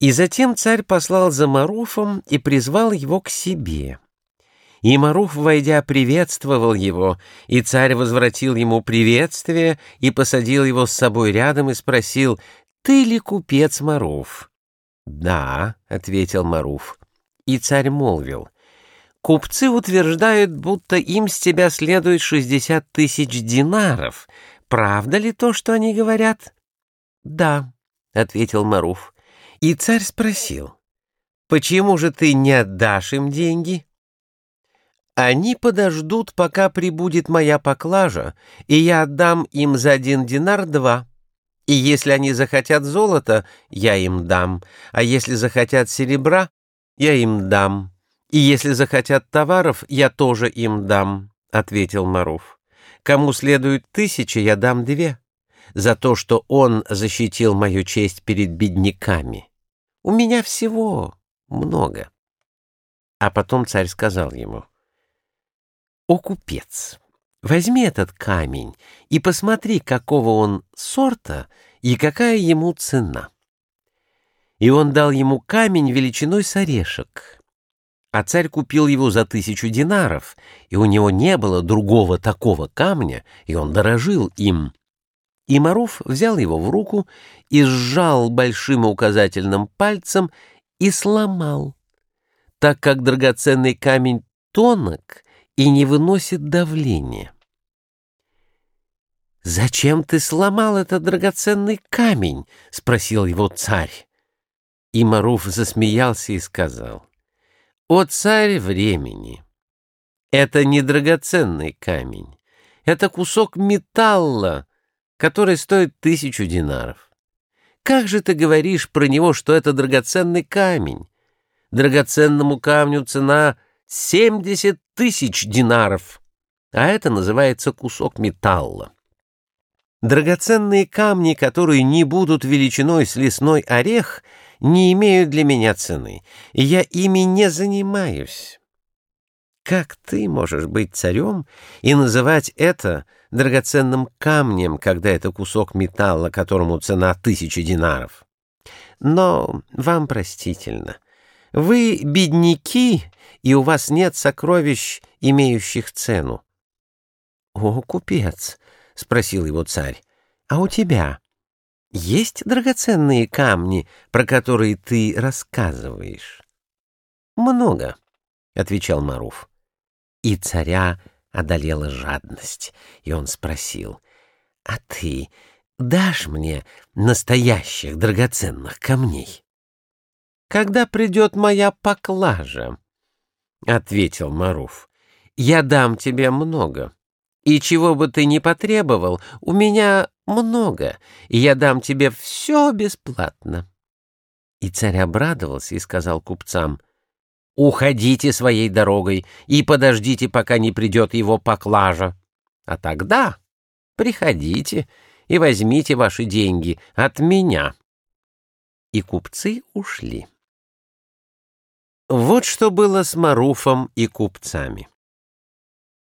И затем царь послал за Маруфом и призвал его к себе. И Маруф, войдя, приветствовал его, и царь возвратил ему приветствие и посадил его с собой рядом и спросил, «Ты ли купец Маруф?» «Да», — ответил Маруф. И царь молвил, «Купцы утверждают, будто им с тебя следует шестьдесят тысяч динаров. Правда ли то, что они говорят?» «Да», — ответил Маруф. И царь спросил, «Почему же ты не отдашь им деньги?» «Они подождут, пока прибудет моя поклажа, и я отдам им за один динар два. И если они захотят золота, я им дам, а если захотят серебра, я им дам, и если захотят товаров, я тоже им дам», — ответил Маруф. «Кому следует тысяча, я дам две» за то, что он защитил мою честь перед бедняками. У меня всего много. А потом царь сказал ему, «О, купец, возьми этот камень и посмотри, какого он сорта и какая ему цена». И он дал ему камень величиной с орешек. А царь купил его за тысячу динаров, и у него не было другого такого камня, и он дорожил им. И Маруф взял его в руку и сжал большим указательным пальцем и сломал, так как драгоценный камень тонок и не выносит давления. «Зачем ты сломал этот драгоценный камень?» — спросил его царь. И Маруф засмеялся и сказал, «О царь времени! Это не драгоценный камень, это кусок металла, который стоит тысячу динаров. Как же ты говоришь про него, что это драгоценный камень? Драгоценному камню цена семьдесят тысяч динаров, а это называется кусок металла. Драгоценные камни, которые не будут величиной с лесной орех, не имеют для меня цены, и я ими не занимаюсь. Как ты можешь быть царем и называть это драгоценным камнем, когда это кусок металла, которому цена тысячи динаров? Но вам простительно. Вы бедняки, и у вас нет сокровищ, имеющих цену. — О, купец, — спросил его царь, — а у тебя есть драгоценные камни, про которые ты рассказываешь? — Много, — отвечал Маруф. И царя одолела жадность, и он спросил, «А ты дашь мне настоящих драгоценных камней?» «Когда придет моя поклажа?» — ответил Маруф. «Я дам тебе много, и чего бы ты ни потребовал, у меня много, и я дам тебе все бесплатно». И царь обрадовался и сказал купцам — уходите своей дорогой и подождите, пока не придет его поклажа. А тогда приходите и возьмите ваши деньги от меня. И купцы ушли. Вот что было с Маруфом и купцами.